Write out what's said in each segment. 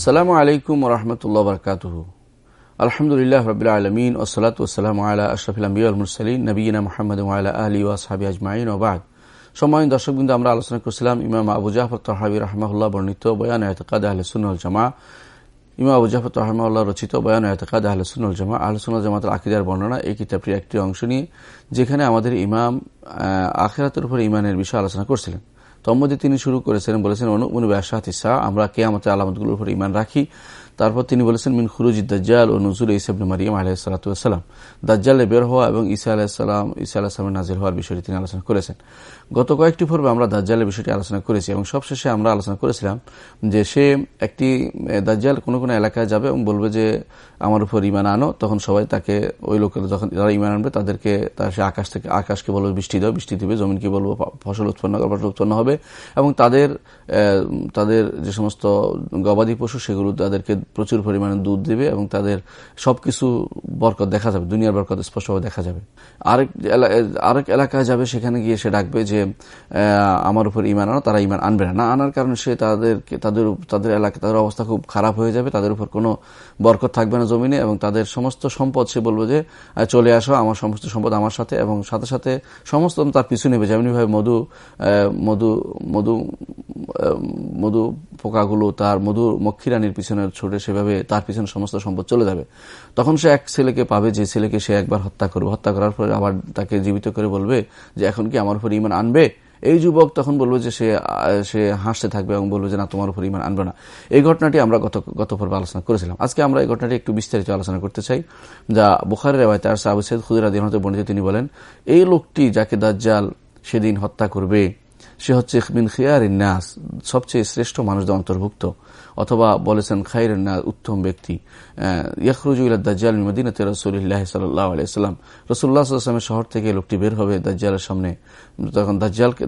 আসসালামু আলাইকুম রহমতুল্লাহ বরকাত আলহামদুলিল্লাহ রবিল আলমিন ওসলাত ওসালাম আল্লাহ আশরফুল মুরসালিন নবীনা মোহাম্মদ আলী ওয়াসাবি আজমাইন ওবাদ সময় দর্শক বিন্দু আমরা আলোচনা করছিলাম ইমাম আবু জাফর তহাবি রহমাহুল্লাহ বর্ণিত বয়ান এতকাদ আহলে সুনুল জামা ইমাম আবু জাফর রহমাউল্লাহ রচিত বয়ান এতকাদ আহলে সুনুল জামা আহলে সুনুল জামাতের আকিদার বর্ণনা এই কিতাবটির একটি অংশ নিয়ে, যেখানে আমাদের ইমাম আখেরাতের উপর ইমানের বিষয়ে আলোচনা করছিলেন। তম্মদে তিনি শুরু করেছেন, বলেছেন, অনু ব্যাসাত ইসা আমরা কে আমাদের আলামতগুলোর উপর ইমান রাখি। তারপর তিনি বলেছেন, মিন খুরুজ দাজ্জাল ও নজরুল ইসাবন মারিয়াম আলাহিসাল্লাম দাজ্জালে বের হওয়া এবং ইসা আলাহিসাল্লাম ইসা আলাহিসামের নাজির হওয়ার বিষয়টি তিনি আলোচনা করেছেন। গত কয়েকটি পর্বে আমরা দাজ্জালের বিষয়টি আলোচনা করেছি এবং সবশেষে আমরা আলোচনা করেছিলাম যে সে একটি দাজ্জাল কোনো কোনো এলাকায় যাবে এবং বলবে যে, আমার উপর ইমান আনো। তখন সবাই তাকে, ওই লোকের যখন, যারা ইমান আনবে তাদেরকে, তার সে আকাশ থেকে, আকাশকে বলবে, বৃষ্টি দাও, বৃষ্টি দিবে, জমিনকে বলব ফসল উৎপন্ন ফসল উৎপন্ন হবে। এবং তাদের তাদের যে সমস্ত গবাদি পশু সেগুলো তাদেরকে প্রচুর পরিমাণে দুধ দেবে এবং তাদের সবকিছু বরকত দেখা যাবে, দুনিয়ার বরকত স্পষ্টভাবে দেখা যাবে। আরেক আরেক এলাকায় যাবে, সেখানে গিয়ে সে ডাকবে যে আমার উপর ইমান আনো, তারা ইমান আনবে না। না আনার কারণে সে তাদেরকে, তাদের তাদের এলাকা, তাদের অবস্থা খুব খারাপ হয়ে যাবে, তাদের উপর কোনো বরকত থাকবে না জমিনে এবং তাদের সমস্ত সম্পদ সে বলবে যে চলে আসো, আমার সমস্ত সম্পদ আমার সাথে এবং সাথে সাথে সমস্ত তার পিছু নেবে। যেমনিভাবে মধু মধু মধু মধু পোকাগুলো তার মধু মক্ষিরানির পিছনে ছুটে সেভাবে তার পিছনে সমস্ত সম্পদ চলে যাবে। তখন সে এক ছেলেকে পাবে, যে ছেলেকে সে একবার হত্যা করবে। হত্যা করার পরে আবার তাকে জীবিত করে বলবে যে, এখন কি আমার উপর ইমান আনবে? এই যুবক তখন বলবে যে, সে সে হাসতে থাকবে এবং বলবে যে, না, তোমার উপর ইমান আনবে না। এই ঘটনাটি আমরা গত গত পর্বে আলোচনা করেছিলাম। আজকে আমরা এই ঘটনাটি একটু বিস্তারিত আলোচনা করতে চাই, যা বুখারের রেওয়ায় তার আবু সৈয়দ বর্ণিত। তিনি বলেন, এই লোকটি যাকে দাজ্জাল সেদিন হত্যা করবে সে হচ্ছে মিন খিয়ার নাস, সবচেয়ে শ্রেষ্ঠ মানুষদের অন্তর্ভুক্ত। অথবা বলেছেন খাইর না উত্তম ব্যক্তি। রসুল্লাহ সাল্লাহ রসুল্লাহ শহর থেকে লোকটি বের হবে দাজ্জালের সামনে। তখন দাজ্জালকে,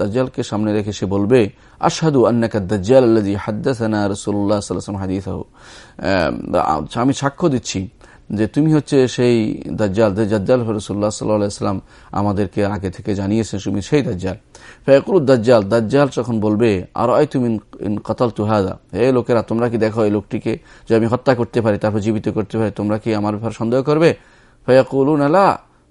দাজ্জাল সামনে রেখে সে বলবে, আশহাদু আন্নাকা দাজ্জাল আল্লাযী হাদ্দাসানা ওয়াসাল্লাম হাদিসাহু। আমি সাক্ষ্য দিচ্ছি যে তুমি হচ্ছে সেই দাজ্জাল দাজ্জাল রসুল্লাহ সাল্লাম আমাদেরকে আগে থেকে জানিয়েছেন, তুমি সেই দাজ্জাল। ফেকুল দাজ্জাল দাজ্জাল যখন বলবে আর আয় তুমি কতাল তুহাদা হে লোকেরা, তোমরা কি দেখো এই লোকটিকে যে আমি হত্যা করতে পারি, তারপর জীবিত করতে পারি, তোমরা কি আমার ব্যাপারে সন্দেহ করবে? ফয়াকুলুন আলা?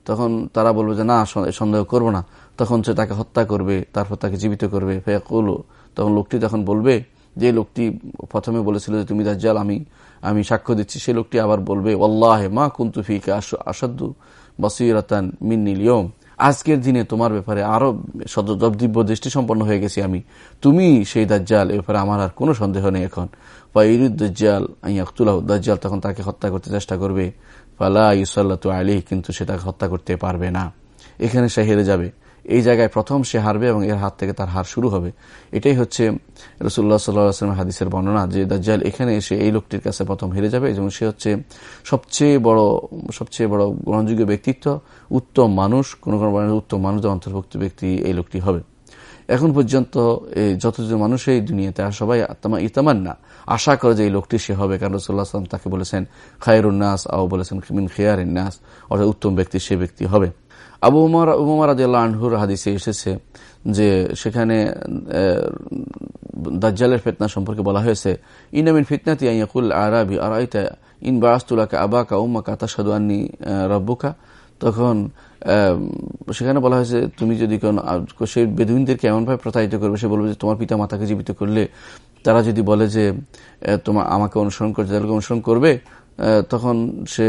তখন তারা বলবে যে, না সন্দেহ করব না। তখন সে তাকে হত্যা করবে, তারপর তাকে জীবিত করবে। ফয়াকুলু? তখন লোকটি তখন বলবে, যে লোকটি প্রথমে বলেছিল যে, তুমি দাজ্জাল, আমি আমি সাক্ষ্য দিচ্ছি, সে লোকটি আবার বলবে ওল্লাহে মা কুন্তু ফিকে আসাদু বসিরতান মিন্নিলিয়ম আজকের দিনে তোমার ব্যাপারে আরও দিব্য দৃষ্টি সম্পন্ন হয়ে গেছি আমি। তুমি সেই দাজ্জাল, এ ব্যাপারে আমার আর কোনো সন্দেহ নেই এখন। বা ইরুদ্দাল আইয়াকুলাহ দাজ্জাল তখন তাকে হত্যা করতে চেষ্টা করবে। ফালা ইউসাল্লা আলী কিন্তু সে তাকে হত্যা করতে পারবে না। এখানে সে হেরে যাবে। এই জায়গায় প্রথম সে হারবে এবং এর হাত থেকে তার হার শুরু হবে। এটাই হচ্ছে রসুল্লাহ সাল্লাম হাদিসের বর্ণনা যে দাজ্জাল এখানে এসে এই লোকটির কাছে প্রথম হেরে যাবে। এবং সে হচ্ছে সবচেয়ে বড় সবচেয়ে বড় গ্রহণযোগ্য ব্যক্তিত্ব, উত্তম মানুষ, কোন কোনো উত্তম মানুষদের অন্তর্ভুক্ত ব্যক্তি এই লোকটি হবে। এখন পর্যন্ত যতজন মানুষ এই দুনিয়াতে আর সবাই ইতামান না আশা করে যে এই লোকটি সে হবে, কারণ রসুল্লাহ আসলাম তাকে বলেছেন খায়রুন্নাস আও বলেছেন খেয়ার নাস। অর্থাৎ উত্তম ব্যক্তি সে ব্যক্তি হবে। আবু উমর উমর আনহুর হাদিসে এসেছে যে সেখানে দাজ্জালের ফেতনা সম্পর্কে বলা হয়েছে ইনামিন ফিতনাতি আইয়াকুল আরাবি, আরাইতা ইন বারাস্তুলাকা আবাকা উম্মাকা তাসাদু আন্নি রব্বুকা? তখন সেখানে বলা হয়েছে, তুমি যদি কোন সেই বেদুইনদেরকে এমনভাবে প্রতারিত করবে, সে বলবে যে তোমার পিতা মাতাকে জীবিত করলে, তারা যদি বলে যে তোমার আমাকে অনুসরণ করছে, তাদেরকে অনুসরণ করবে? তখন সে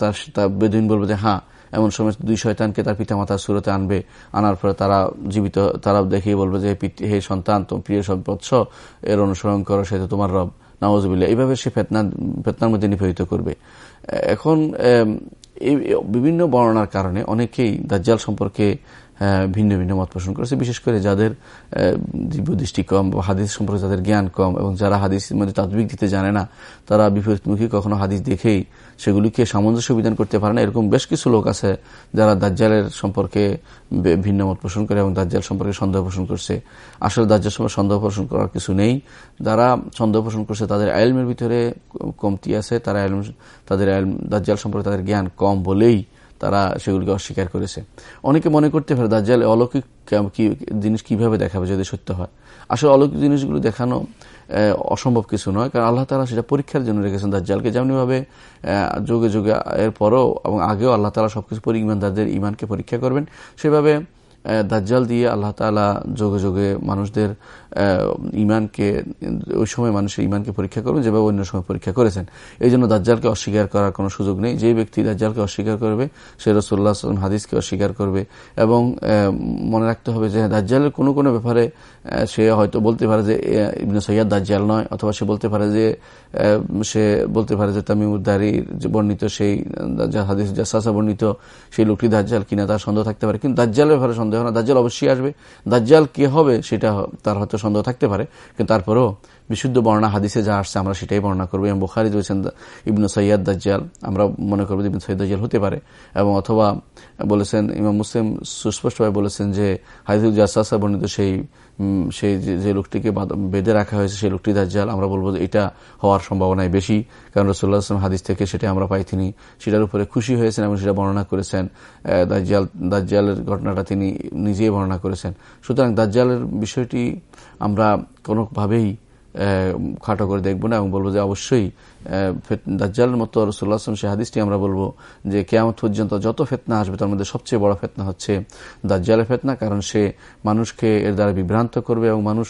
তার বেদুইন বলবে যে হ্যাঁ এমন সময় দুই শয়তানকে তার পিতামাতার সুরতে আনবে, আনার পরে তারা জীবিত, তারা দেখেই বলবে যে, হে সন্তান, তোমার প্রিয় সম্পৎস এর অনুসরণ করো, সে তোমার রব। নওয়াজবিল্লা এইভাবে সে ফেতনা, ফেতনার মধ্যে নিপীড়িত করবে। এখন এই বিভিন্ন বর্ণনার কারণে অনেকেই দাজ্জাল সম্পর্কে ভিন্ন ভিন্ন মত পোষণ করেছে। বিশেষ করে যাদের দিব্য দৃষ্টি কম বা হাদিস সম্পর্কে যাদের জ্ঞান কম এবং যারা হাদিসের মধ্যে তাৎবিক দিতে জানে না, তারা বিপরীতমুখী কখনো হাদিস দেখেই সেগুলিকে সামঞ্জস্য বিধান করতে পারে না। এরকম বেশ কিছু লোক আছে যারা দাজ্জালের সম্পর্কে ভিন্ন মত পোষণ করে এবং দাজ্জাল সম্পর্কে সন্দেহ পোষণ করছে। আসলে দাজ্জাল সম্পর্কে সন্দেহ পোষণ করার কিছু নেই। যারা সন্দেহ পোষণ করছে তাদের আইলমের ভিতরে কমতি আছে। তারা তাদের দাজ্জাল সম্পর্কে তাদের জ্ঞান কম বলেই তারা সেগুলিকে অস্বীকার করেছে। অনেকে মনে করতে পারে, দাজ্জাল, অলৌকিক জিনিস কীভাবে দেখাবে যদি সত্য হয়? আসলে অলৌকিক জিনিসগুলো দেখানো অসম্ভব কিছু নয়, কারণ আল্লাহ তালা সেটা পরীক্ষার জন্য রেখেছেন দাজ্জালকে। যেমনিভাবে যোগে যোগে এর পরও এবং আগেও আল্লাহ তালা সবকিছু ইমানদারদের ইমানকে পরীক্ষা করবেন। সেভাবে দাজ্জাল দিয়ে আল্লাহ তালা যোগে যোগে মানুষদের ইমানকে ওই সময় মানুষের ইমানকে পরীক্ষা করবেন যেভাবে অন্য সময় পরীক্ষা করেছেন। এই জন্য দাজ্জালকে অস্বীকার করার কোনো সুযোগ নেই। যে ব্যক্তি দাজ্জালকে অস্বীকার করবে, সে রসুল্লাহ আসলাম হাদিসকে অস্বীকার করবে এবং মনে রাখতে হবে যে দাজ্জালের কোনো কোনো ব্যাপারে সে হয়তো বলতে পারে যে ইবনে সৈয়াদ দাজ্জাল নয়, অথবা সে বলতে পারে যে সে বলতে পারে যে তামিমুদ্দারির বর্ণিত সেই হাদিস জাসাসা বর্ণিত সেই লোকটি দাজ্জাল কিনা, তার সন্দেহ থাকতে পারে। কিন্তু দাজ্জালের ব্যাপারে সন্দেহ না দাজ্জাল অবশ্যই আসবে, দাজ্জাল কে হবে সেটা তার হয়তো সন্দেহ থাকতে পারে, কিন্তু তারপরেও বিশুদ্ধ বর্ণা হাদিসে যা আসছে, আমরা সেটাই বর্ণনা করব। এবং বুখারি রয়েছেন ইবনু সৈয়াদ দাজ্জাল, আমরা মনে করব ইবনু সৈয়দ দাজ্জাল হতে পারে। এবং অথবা বলেছেন, ইমাম মুসলিম সুস্পষ্টভাবে বলেছেন যে হাদিসুল জাসাসা বর্ণিত সেই সেই যে লোকটিকে বেঁধে রাখা হয়েছে সেই লোকটি দাজ্জাল। আমরা বলব যে এটা হওয়ার সম্ভাবনাই বেশি। কারণ রসুল্লাহ আসলাম হাদিস থেকে সেটা আমরা পাই, তিনি সেটার উপরে খুশি হয়েছেন এবং সেটা বর্ণনা করেছেন। দাজ্জাল, দাজ্জালের ঘটনাটা তিনি নিজেই বর্ণনা করেছেন। সুতরাং দাজ্জালের বিষয়টি আমরা কোনোভাবেই খাটো করে দেখব না এবং বলব যে অবশ্যই দাজ্জালের মতো রসুল্লাহ সে হাদিসটি আমরা বলব যে কেয়ামত পর্যন্ত যত ফেতনা আসবে তার মধ্যে সবচেয়ে বড় ফেতনা হচ্ছে দাজ্জালের ফেতনা, কারণ সে মানুষকে এর দ্বারা বিভ্রান্ত করবে এবং মানুষ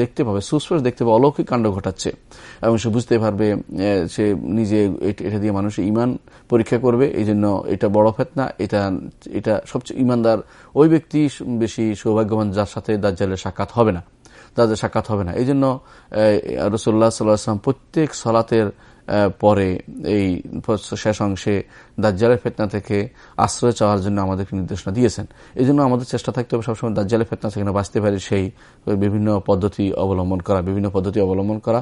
দেখতে পাবে, সুস্পষ্ট দেখতে পাবে, অলৌকিক কাণ্ড ঘটাচ্ছে এবং সে বুঝতে পারবে সে নিজে এটা দিয়ে মানুষ ইমান পরীক্ষা করবে এই জন্য এটা বড় ফেতনা, এটা এটা সবচেয়ে ইমানদার ওই ব্যক্তি বেশি সৌভাগ্যবান যার সাথে দাজ্জালের সাক্ষাৎ হবে না। তাদের সাক্ষাৎ হবে না। এই জন্য রসুল্লাহ সাল্লাহাম প্রত্যেক সলাতের পরে এই শেষ অংশে দাজ্জালের ফেতনা থেকে আশ্রয় চাওয়ার জন্য আমাদেরকে নির্দেশনা দিয়েছেন। এই জন্য আমাদের চেষ্টা থাকতে হবে সবসময় দাজ্জালের ফেতনা থেকে বাঁচতে পারি সেই বিভিন্ন পদ্ধতি অবলম্বন করা, বিভিন্ন পদ্ধতি অবলম্বন করা।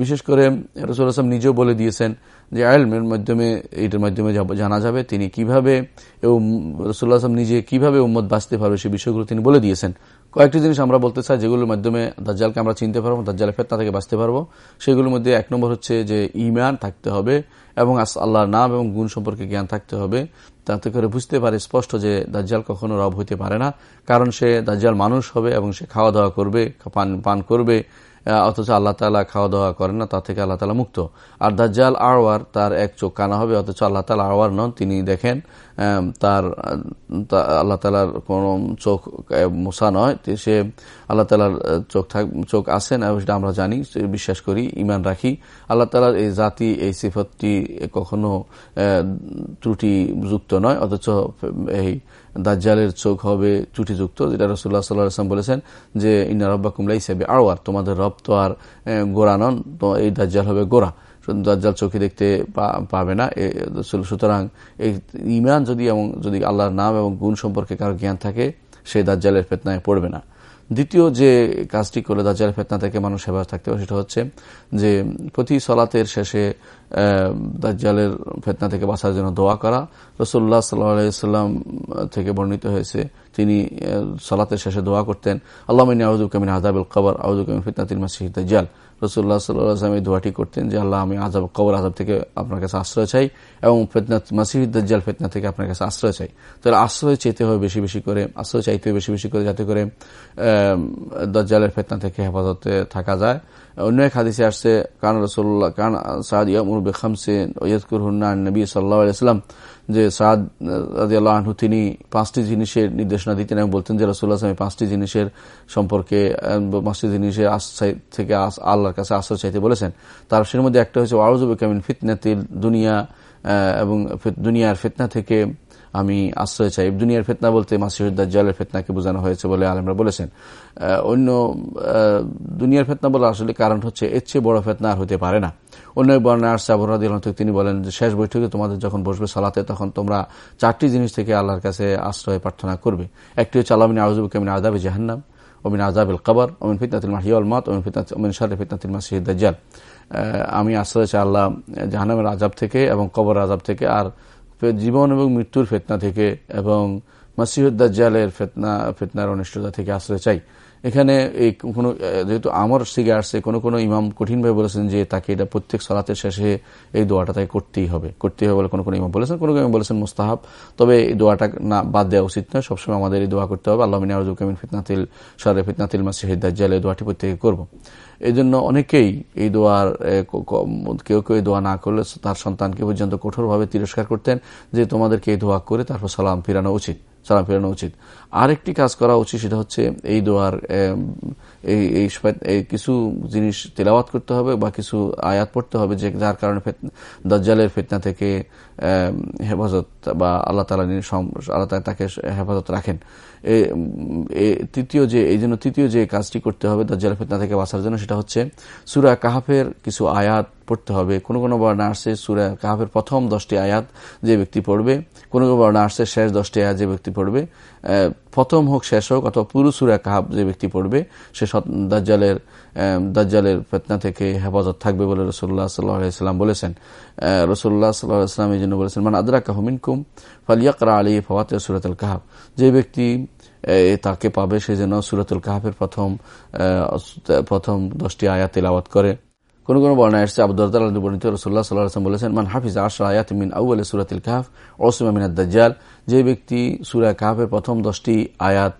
বিশেষ করে রসুল আসলাম নিজেও বলে দিয়েছেন যে আয়লমের মাধ্যমে, এটার মাধ্যমে জানা যাবে, তিনি কীভাবে রসুল্লাহ আসলাম নিজে কীভাবে উম্মত বাঁচতে পারবে সে বিষয়গুলো তিনি বলে দিয়েছেন। কয়েকটি জিনিস আমরা বলতে চাই, যেগুলোর মাধ্যমে দাজ্জালকে আমরা চিনতে পারব, দাজ্জালের ফেতনা থেকে বাঁচতে পারব। সেগুলোর মধ্যে এক নম্বর হচ্ছে যে ইমান থাকতে হবে এবং আল্লাহর নাম এবং গুণ সম্পর্কে জ্ঞান থাকতে হবে। তাতে করে বুঝতে পারে স্পষ্ট যে দাজ্জাল কখনো রব হইতে পারে না, কারণ সে দাজ্জাল মানুষ হবে এবং সে খাওয়া দাওয়া করবে পান পান করবে অথচ আল্লাহ তালা খাওয়া দাওয়া করেন না, তা থেকে আল্লাহ তালা মুক্ত। আর দাজ্জাল আওয়ার তার এক চোখ কানা হবে, অথচ আল্লাহ তালা আওয়ার নন, তিনি দেখেন তার আল্লাহ তালার কোন চোখ মোসা নয় সে আল্লাহ তালার চোখ থাক, চোখ আসেন এবং সেটা আমরা জানি বিশ্বাস করি ইমান রাখি। আল্লাহ তালার এই জাতি, এই সিফতটি কখনো ত্রুটিযুক্ত নয়, অথচ এই দাজ্জালের চোখ হবে ত্রুটিযুক্ত, যেটা রসুল্লাহ সাল্লাহ আসলাম বলেছেন যে, ইন্না রব্বা কুমলা হিসেবে আর তোমাদের রব তো আর গোড়া নন, তো এই দাজ্জাল হবে গোড়া। দাজ্জাল চোখে দেখতে পাবে না সুতরাং এই ইমান যদি এবং, যদি আল্লাহর নাম এবং গুণ সম্পর্কে কারও জ্ঞান থাকে, সে দাজ্জালের ফেতনায় পড়বে না। দ্বিতীয় যে কাজটি করলে দাজ্জালের ফেতনা থেকে মানুষ হেফাজ থাকতে হবে সেটা হচ্ছে যে প্রতি সলাতের শেষে দাজ্জালের ফেতনা থেকে বাঁচার জন্য দোয়া করা। রসুল্লাহ সাল্লাম থেকে বর্ণিত হয়েছে, তিনি সলাতের শেষে দোয়া করতেন আল্লাহ আউদুল কামিন আজাবুল কবর আউজুকামিন ফিতনা তিন মাসিহ দাজ্জাল। রসুল্লাহ সাল্লাম এই দোয়াটি করতেন যে, আল্লাহ, আমি আজাব কবর আজাব থেকে আপনার কাছে আশ্রয় চাই এবং ফেতনা মাসিদ দাজ্জাল ফেতনা থেকে আপনার কাছে আশ্রয় চাই। তাহলে আশ্রয় চেতে হবে বেশি বেশি করে, আশ্রয় চাইতে হবে বেশি বেশি করে যাতে করে দজ্জালের ফেতনা থেকে হেফাজতে থাকা যায়। অন্য এক হাদিসে আসছে, কান রসুল্লাহ কান সাদ ইয়ামুর বেখামসেন ওয়াজকুর হুন্নান নবী সাল্লাহ আলাইসলাম যে সাদ তিনি পাঁচটি জিনিসের নির্দেশনা দিতেন এবং বলতেন যে রসুল্লাহ আসলাম পাঁচটি জিনিসের সম্পর্কে পাঁচটি জিনিসের আশ্রয় থেকে আল্লাহর কাছে আশ্রয় চাইতে বলেছেন। তার সের মধ্যে একটা হচ্ছে ওয়ারুজুবে কামিন ফিতনাতিল দুনিয়া এবং দুনিয়ার ফিতনা থেকে আমি আশ্রয় চাই। দুনিয়ার ফেতনা বলতে মাসিহুদ্দার মাসিহুদ্দাজ্জালের ফেতনাকে বোঝানো হয়েছে বলে আলমরা বলেছেন। অন্য দুনিয়ার ফেতনা বলে আসলে কারণ হচ্ছে, এর চেয়ে বড় ফেতনা আর হতে পারে না। অন্য বর্ণে আসছে আবরাদি তিনি বলেন শেষ বৈঠকে তোমাদের যখন বসবে সালাতে, তখন তোমরা চারটি জিনিস থেকে আল্লাহর কাছে আশ্রয় প্রার্থনা করবে। একটি হচ্ছে, আল্লাহ আউজুব কেমিন আদাবে জাহান্নাম ওমিন আজাবিল কবর ওমিন ফিতনাতুল মাহিয়াল মাত ওমিন ফিতনাত ওমিন শারে ফিতনাতুল মাসিহুদ্দাজ্জাল আমি আশ্রয় চাই আল্লাহ জাহান্নামের আজাব থেকে এবং কবর আজাব থেকে, আর জীবন এবং মৃত্যুর ফেতনা থেকে এবং মাসিহুদ্দাজ্জালের ফেতনা, ফেতনার অনিষ্টতা থেকে আশ্রয় চাই। এখানে কোনো যেহেতু আমর সিগে আসছে, কোনো কোনো ইমাম কঠিনভাবে বলেছেন যে তাকে এটা প্রত্যেক সলাতের শেষে এই দোয়াটা তাকে করতেই হবে। করতেই হবে বলে কোনো কোনো ইমাম বলেছেন, কোনো ইমাম বলেছেন মুস্তাহাব। তবে এই দোয়াটা না, বাদ দেওয়া উচিত নয়, সবসময় আমাদের এই দোয়া করতে হবে। আল্লাহ মিনী আরজুকামিন ফিতনাতিল সারে ফিতনাতিল মাসিহিদ দাজ্জাল, এই দোয়াটি প্রত্যেকে করব। এই জন্য অনেকেই এই দোয়ার কেউ কেউ দোয়া না করলে তার সন্তানকে পর্যন্ত কঠোরভাবে তিরস্কার করতেন যে তোমাদেরকে এই দোয়া করে তারপর সালাম ফিরানো উচিত। সালাম ফেরানো উচিত। আরেকটি কাজ করা উচিত সেটা হচ্ছে এই দোয়ার এই কিছু জিনিস তেলাওয়াত করতে হবে বা কিছু আয়াত পড়তে হবে যে যার কারণে দজ্জালের ফেতনা থেকে হেফাজত বা আল্লাহ তালা আল্লাহ তাকে হেফাজত রাখেন। তৃতীয় যে, এই জন্য তৃতীয় যে কাজটি করতে হবে দজ্জালের ফেতনা থেকে বাঁচার জন্য সেটা হচ্ছে সুরা কাহাফের কিছু আয়াত পড়তে হবে। কোনো কোনো বার আসছে সুরা কাহাফের প্রথম দশটি আয়াত যে ব্যক্তি পড়বে, কোনো কোনো বার নার্সের শেষ দশটি আয়াত যে ব্যক্তি পড়বে প্রথম হোক, শেষ হোক, অথবা পুরো সুরা কাহাব যে ব্যক্তি পড়বে, সে দাজ্জালের দাজ্জালের ফেতনা থেকে হেফাজত থাকবে বলে রসুল্লাহ সাল্লাহাম বলেছেন। রসুল্লাহ সাল্লাহাম এই জন্য বলেছেন মানে আদরা কাহমিনকুম ফালিয়াকরা আলী ফওয়াত সুরতুল কাহাব যে ব্যক্তি তাকে পাবে, সে যেন সুরতুল কাহাবের প্রথম প্রথম দশটি আয়াত তেলাওয়াত করে। কোন কোন বর্ণায় আসছে আবুদ্দাল বর্ণিত রসুল্লাহ সাল্লাহ বলেছেন, মান হাফিজ আশা আয়াত মিন আউ্ল সুরাতিল কাহাফ ওসিমা মিনাদ দাজ্জাল। যে ব্যক্তি সুরা কাহাফের প্রথম দশটি আয়াত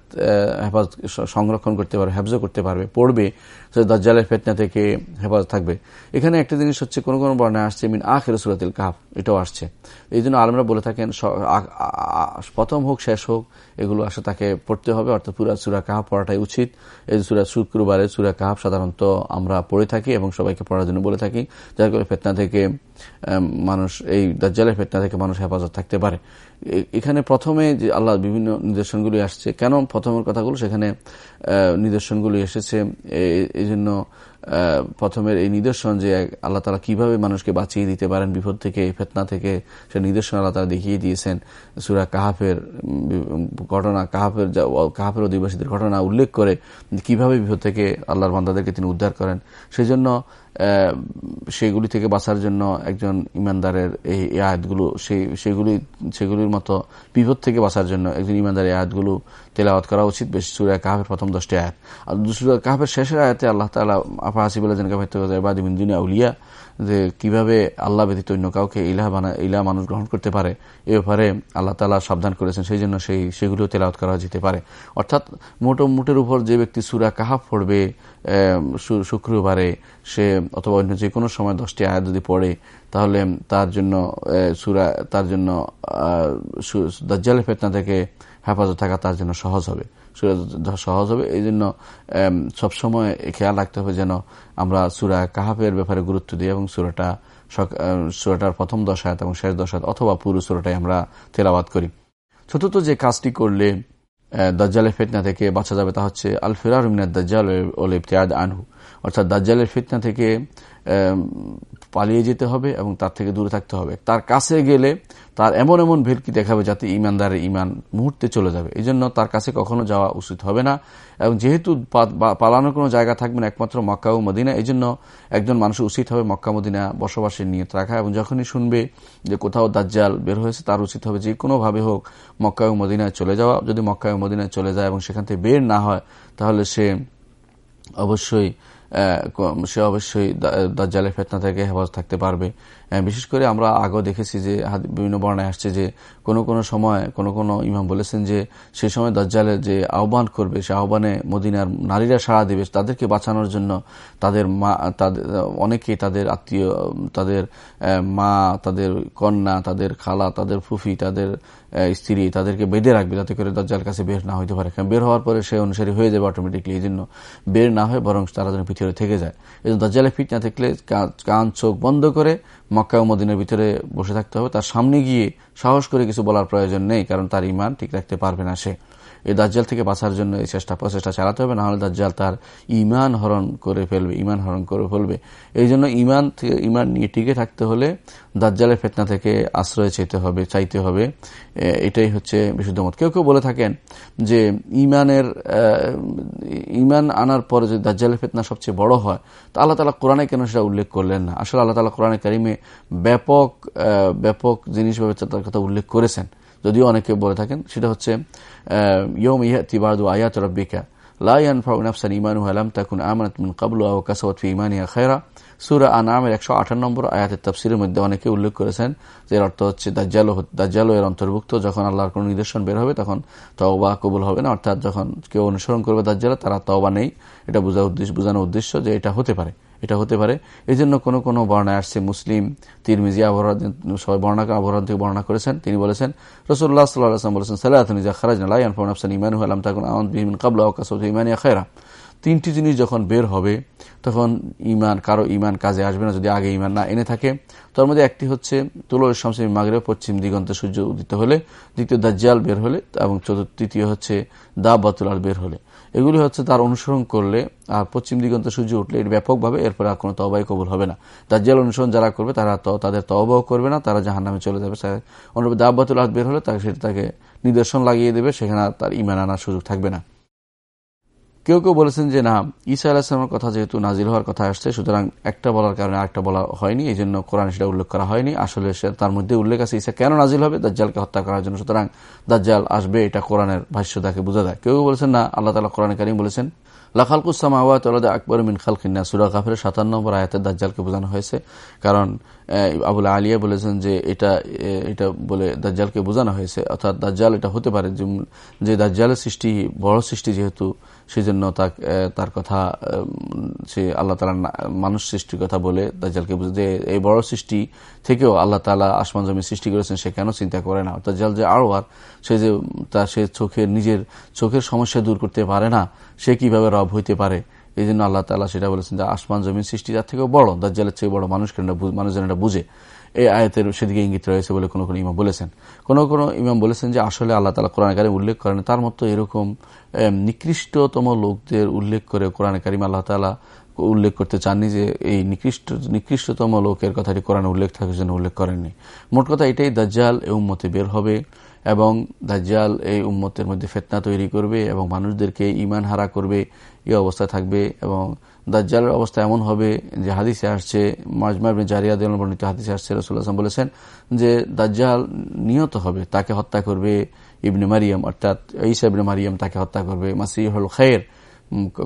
হেফাজ সংরক্ষণ করতে পারবে, হেফজ করতে পারবে, পড়বে, সে দাজ্জালের ফেতনা থেকে হেফাজত থাকবে। এখানে একটা জিনিস হচ্ছে, কোন কোন বর্ণায় আসছে, মিন আখের সুরাতিল কাহাফ, এটাও আসছে। এই জন্য আলমরা বলে থাকেন প্রথম হোক, শেষ হোক, এগুলো আসে তাকে পড়তে হবে, অর্থাৎ পুরা সুরা কাহাফ পড়াটাই উচিত। এই সুরা শুক্রবারে সুরা কাহাফ সাধারণত আমরা পড়ে থাকি এবং সবাইকে পড়ার জন্য বলে থাকি, যার করে ফেতনা থেকে মানুষ, এই দাজ্জালের ফেতনা থেকে মানুষ হেফাজত থাকতে পারে। এখানে প্রথমে যে আল্লাহ বিভিন্ন নিদর্শনগুলি আসছে, কেন প্রথমের কথাগুলো? সেখানে নিদর্শনগুলি এসেছে। এই জন্য প্রথমের এই নিদর্শন যে আল্লাহ তালা কীভাবে মানুষকে বাঁচিয়ে দিতে পারেন বিপদ থেকে ফেতনা থেকে, সে নিদর্শন আল্লাহ তালা দেখিয়ে দিয়েছেন। সুরা কাহাফের ঘটনা, কাহাফের কাহাফের অধিবাসীদের ঘটনা উল্লেখ করে কীভাবে বিপদ থেকে আল্লাহর বান্দাদেরকে তিনি উদ্ধার করেন। সেই জন্য সেগুলি থেকে বাঁচার জন্য একজন ইমানদারের এই আয়াতগুলো সেগুলি, সেগুলির মতো বিপদ থেকে বাঁচার জন্য একজন ইমানদারের আয়াতগুলো তেলাওয়াত করা উচিত। বেশ সুরা কাহাফের প্রথম দশটি আয়াত। আর সুরা কাহাফের শেষের আয়াতে আল্লাহ তালা আপা হাসিব আল্লাহ বাদিমিন্দুনিয়া উলিয়া, যে কীভাবে আল্লাহ ব্যতীত অন্য কাউকে ইলাহ বানা, ইলাহ মানুষ গ্রহণ করতে পারে, এ ব্যাপারে আল্লাহ তালা সাবধান করেছেন সেই জন্য সেই, সেগুলিও তেলাওয়াত করা যেতে পারে। অর্থাৎ মোটো মুটের উপর যে ব্যক্তি সুরা কাহাফ পড়বে শুক্রবারে সে অথবা অন্য যে কোনো সময় দশটি আয়াত যদি পড়ে, তাহলে তার জন্য সুরা, তার জন্য দাজ্জালের ফেতনা থেকে হেফাজত থাকা তার জন্য সহজ হবে। সহজ হবে। এই জন্য সবসময় খেয়াল রাখতে হবে যেন আমরা সুরা কাহাফের ব্যাপারে গুরুত্ব দিই এবং সুরাটা সুরাটার প্রথম দশায়ত এবং শেষ দশায়ত অথবা পুরো সুরাটাই আমরা তেলাবাদ করি। চতুর্থ যে কাজটি করলে দাজ্জালের ফেতনা থেকে বাঁচা যাবে তা হচ্ছে আল ফিরার দাজ্জাল ইফতিয়াদ আনহু। অর্থাৎ দাজ্জালের ফিতনা থেকে পালিয়ে যেতে হবে এবং তার থেকে দূরে থাকতে হবে। তার কাছে গেলে তার এমন এমন ভেলকি দেখাবে যাতে ইমানদারের ইমান মুহূর্তে চলে যাবে। এই জন্য তার কাছে কখনো যাওয়া উচিত হবে না এবং যেহেতু পালানোর কোনো জায়গা থাকবে না, একমাত্র মক্কা ও মদিনা এই জন্য একজন মানুষের উচিত হবে মক্কা মদিনা বসবাসের নিয়ত রাখা এবং যখনই শুনবে যে কোথাও দাজ্জাল বের হয়েছে, তার উচিত হবে যে কোনোভাবে হোক মক্কা ও মদিনায় চলে যাওয়া। যদি মক্কা ও মদিনায় চলে যায় এবং সেখান থেকে বের না হয়, তাহলে সে অবশ্যই সে অবশ্যই দাজ্জালের ফেতনা থেকে হেফাজত থাকতে পারবে। বিশেষ করে আমরা আগেও দেখেছি যে বিভিন্ন বর্ণায় আসছে যে কোন কোন সময় কোন কোন ইমাম বলেছেন যে সেই সময় দাজ্জালের যে আহ্বান করবে, সে আহ্বানে মদিনার নারীরা সাড়া দেবে, তাদেরকে বাঁচানোর জন্য তাদের মা, তাদের অনেকেই তাদের আত্মীয়, তাদের মা, তাদের কন্যা, তাদের খালা, তাদের ফুফি, তাদের স্ত্রী তাদেরকে বেঁধে রাখবে যাতে করে দজ্জাল কাছে বের না হইতে পারে। কারণ বের হওয়ার পরে সে অনুসারী হয়ে যাবে অটোমেটিকলি এই জন্য বের না হয় বরং তারা যেন ভিতরে থেকে যায়। এই জন্য দজ্জালে ফিট না থাকলে কান, চোখ বন্ধ করে মক্কা ও মদিনের ভিতরে বসে থাকতে হবে। তার সামনে গিয়ে সাহস করে কিছু বলার প্রয়োজন নেই, কারণ তার ইমান ঠিক রাখতে পারবে না সে। এই দাজ্জাল থেকে বাঁচার জন্য এই চেষ্টা প্রচেষ্টা চালাতে হবে না হলে দাজ্জাল তার ইমান হরণ করে ফেলবে ইমান হরণ করে ফেলবে। এই জন্য ইমান ইমান নিয়ে টিকে থাকতে হলে দাজ্জালের ফেতনা থেকে আশ্রয় চাইতে হবে চাইতে হবে। এটাই হচ্ছে বিশুদ্ধ মত। কেউ কেউ বলে থাকেন যে ইমানের ইমান আনার পরে যদি দাজ্জালের ফেতনা সবচেয়ে বড় হয়, তা আল্লাহ তালা কোরআনে কেন সেটা উল্লেখ করলেন না? আসলে আল্লাহ তালা কোরআনে কারিমে ব্যাপক ব্যাপক জিনিসভাবে তার কথা উল্লেখ করেছেন। যদিও অনেকে বলে থাকেন, সেটা হচ্ছে ইয়ম ইহাতিবাদু আয়াত রব্বিকা লাইয়ান ইমানু আলাম নম্বর মধ্যে অনেকে উল্লেখ করেছেন যে এর অর্থ হচ্ছে অন্তর্ভুক্ত, যখন আল্লাহর কোন বের হবে, তখন তওবা কবুল হবে না, অর্থাৎ যখন কেউ অনুসরণ করবে দাজ্জাল তারা তওবা নেই। এটা বোঝা উদ্দেশ্য, বোঝানোর উদ্দেশ্য যে এটা হতে পারে। এটা হতে পারে। এই জন্য কোনো কোনো বর্ণায় আসছে মুসলিম, তিরমিজি আবহাওয়া সবাই বর্ণা আবহাওয়া থেকে বর্ণনা করেছেন। তিনি বলেছেন রসুল্লাহ সাল্লাহ বলেছেন সালাহ খারাজ বিহমিন কাবলা তিনটি জিনিস যখন বের হবে, তখন ইমান কারও ইমান কাজে আসবে না যদি আগে ইমান না এনে থাকে। তার মধ্যে একটি হচ্ছে তুলোর শামসি মাগরে পশ্চিম দিগন্তে সূর্য উদিত হলে। দ্বিতীয় দাজ্জাল বের হলে এবং চতুর্থ তৃতীয় হচ্ছে দা বাতুলাল বের হলে। এগুলি হচ্ছে তার অনুসরণ করলে আর পশ্চিম দিগন্ত সূর্য উঠলে এর ব্যাপকভাবে এরপরে আর কোনো তবাই কবুল হবে না। তার দাজ্জাল অনুসরণ যারা করবে তারা তাদের তবাও করবে না, তারা জাহান নামে চলে যাবে। অনুরূপ দাব্বাতুল হাত বের হলে তাকে সেটা তাকে নিদর্শন লাগিয়ে দেবে, সেখানে তার ইমান আনার সুযোগ থাকবে না। কেউ কেউ বলেছেন যে, না, ঈসা আলাহিসামের কথা যেহেতু নাজিল হওয়ার কথা আসছে, সুতরাং একটা বলার কারণে আরেকটা বলা হয়নি এই জন্য কোরআন সেটা উল্লেখ করা হয়নি। আসলে তার মধ্যে উল্লেখ আছে, ঈসা কেন নাজিল হবে? দাজ্জালকে হত্যা করার জন্য। সুতরাং দাজ্জাল আসবে, এটা কোরআনের ভাষ্য তাকে বোঝা দেয় কেউ বলেছেন, না, আল্লাহ তালা কোরআন কারিম বলেছেন লাখালকুসাম আওয়াত আকবর মিন খালকিনা সুরা কাফের সাতান্ন নম্বর আয়াতের দাজ্জালকে বোঝানো হয়েছে, কারণ আবুল আলিয়া বলেছেন যে এটা এটা বলে দাজ্জালকে বোঝানো হয়েছে। অর্থাৎ দাজ্জাল এটা হতে পারে যে দাজ্জালের সৃষ্টি, বড় সৃষ্টি যেহেতু সেই জন্য তার কথা সে আল্লাহ তালা মানুষ সৃষ্টির কথা বলে দাজ্জালকে যে এই বড় সৃষ্টি থেকেও আল্লাহ তালা আসমান জমি সৃষ্টি করেছেন, সে কেন চিন্তা করে না? দাজ্জাল যে আরও আর সে যে তার সে চোখের, নিজের চোখের সমস্যা দূর করতে পারে না, সে কীভাবে রব হইতে পারে? এই জন্য আল্লাহ তালা সেটা বলেছেন যে আসমান জমিন সৃষ্টি তার থেকেও বড়, দাজ্জালের চেয়ে বড় মানুষকে মানুষজন এটা বুঝে। এই আয়তের সেদিকে ইঙ্গিত রয়েছে বলে কোনো কোনো ইমাম বলেছেন। কোন কোন ইমাম বলেছেন যে আসলে আল্লাহ তালা কোরআন কারিম উল্লেখ করেন, তার মতো এরকম নিকৃষ্টতম লোকদের উল্লেখ করে কোরআন কারিম আল্লাহ তালা উল্লেখ করতে চাননি যে এই নিকৃষ্ট, নিকৃষ্টতম লোকের কথাটি কোরআন উল্লেখ থাকার জন্য উল্লেখ করেননি। মোট কথা এটাই দাজ্জাল এ উম্মতে বের হবে এবং দাজ্জাল এই উম্মতের মধ্যে ফেতনা তৈরি করবে এবং মানুষদেরকে ইমান হারা করবে এই অবস্থায় থাকবে এবং দাজ্জালের অবস্থা এমন হবে যে হাদিসে আসছে মাজমার জারিয়াদ বর্ণিত হাদিসে আসছে রসুল্লাহাম বলেছেন যে দাজ্জাল নিহত হবে, তাকে হত্যা করবে ইবনে মারিয়াম, অর্থাৎ ঈসা ইবনে মারিয়াম তাকে হত্যা করবে। মাসিহুল খায়ের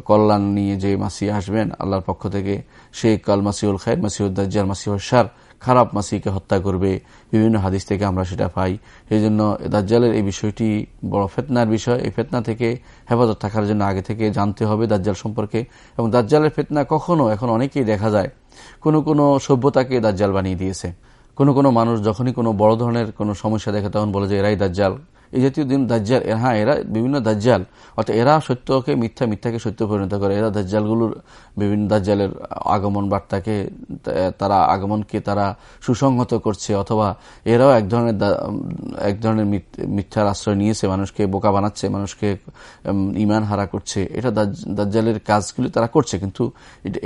কল্যাণ নিয়ে যে মাসি আসবেন, আল্লাহর পক্ষ থেকে, সেই কাল মাসিউল খায়ের মাসিউল দাজ্জাল, মাসিহুল সার খারাপ মাসিকে হত্যা করবে, বিভিন্ন হাদিস থেকে আমরা সেটা পাই। সেই জন্য দাজ্জালের এই বিষয়টি বড় ফেতনার বিষয়। এই ফেতনা থেকে হেফাজত থাকার জন্য আগে থেকে জানতে হবে দাজ্জাল সম্পর্কে। এবং দাজ্জালের ফেতনা কখনো এখন অনেকেই দেখা যায়, কোনো কোনো সভ্যতাকে দাজ্জাল বানিয়ে দিয়েছে। কোনো কোনো মানুষ যখনই কোনো বড় ধরনের কোনো সমস্যা দেখে তখন বলে যে, এরাই দাজ্জাল। এই জাতীয় দিন দাজ্জাল হ্যাঁ এরা বিভিন্ন দাজ্জাল। অর্থাৎ এরা সত্যকে, মিথ্যা, মিথ্যাকে সত্য পরিণত করে। এরা দাজ্জালগুলোর বিভিন্ন দাজ্জালের আগমন বার্তাকে তারা আগমনকে তারা সুসংহত করছে, অথবা এরাও এক ধরনের এক ধরনের মিথ্যার আশ্রয় নিয়েছে, মানুষকে বোকা বানাচ্ছে, মানুষকে ইমান হারা করছে। এটা দাজ্জালের কাজগুলি তারা করছে, কিন্তু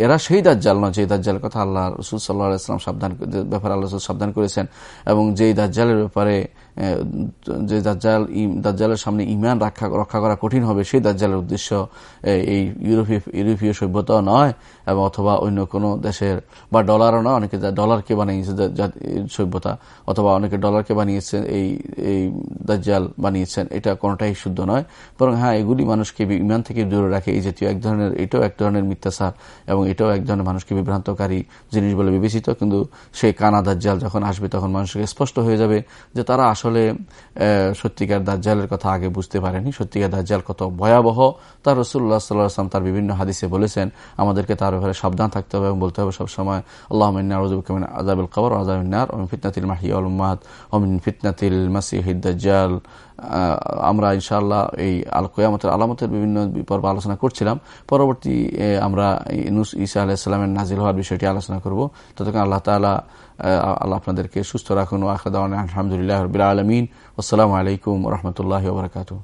এরা সেই দাজ্জাল নয় যে দাজ্জালের কথা আল্লাহ রসুল সাল্লাহ ইসলাম সাবধান ব্যাপারে আল্লাহ সাবধান করেছেন। এবং যেই দাজ্জালের ব্যাপারে যে দাজ্জাল দাজ্জালের সামনে ইমান রক্ষা রক্ষা করা কঠিন হবে, সেই দাজ্জালের উদ্দেশ্য এই ইউরোপীয় ইউরোপীয় সভ্যতাও নয়, এবং অথবা অন্য কোনো দেশের, বা ডলারও নয়, অনেকে ডলারকে বানিয়েছে সভ্যতা, অথবা অনেকে ডলারকে বানিয়েছেন, এই এই দাজ্জাল বানিয়েছেন, এটা কোনোটাই শুদ্ধ নয়, বরং হ্যাঁ এগুলি মানুষকে ইমান থেকে দূরে রাখে, এই জাতীয় এক ধরনের, এটাও এক ধরনের মিথ্যাচার, এবং এটাও এক ধরনের মানুষকে বিভ্রান্তকারী জিনিস বলে বিবেচিত, কিন্তু সেই কানা দাজ্জাল যখন আসবে, তখন মানুষকে স্পষ্ট হয়ে যাবে যে তারা আসলে সত্যিকার দাজ্জালের কথা আগে বুঝতে পারেনি। সত্যিকার দাজ্জাল কত ভয়াবহ। তার রসুল্লাহ সাল্লাহাম তার বিভিন্ন হাদিসে বলেছেন, আমাদেরকে তার ব্যাপারে সাবধান থাকতে হবে এবং বলতে হবে সবসময় আল্লাহ মিনারুদ্দিন আজাবুল কবর আজামিনার ওমিন ফিতনাতিল মাহিউল উম্মাদ ওমিন ফিতনাতিল মাসিহিদ দাজ্জাল আমরা ইনশাআল্লাহ এই আল কোয়ামতের আলামতের বিভিন্ন পর্ব আলোচনা করছিলাম। পরবর্তী আমরা নুস ইসা আলাহিসাল্লামের নাজিল হওয়ার বিষয়টি আলোচনা করব। ততক্ষণ আল্লাহ তালা আল্লাহ আপনাদেরকে সুস্থ রাখুন আখদাওয়ান আলহামদুলিল্লাহ রবিল আলমিন। আসসালামু আলাইকুম রহমতুল্লাহ বরকাতু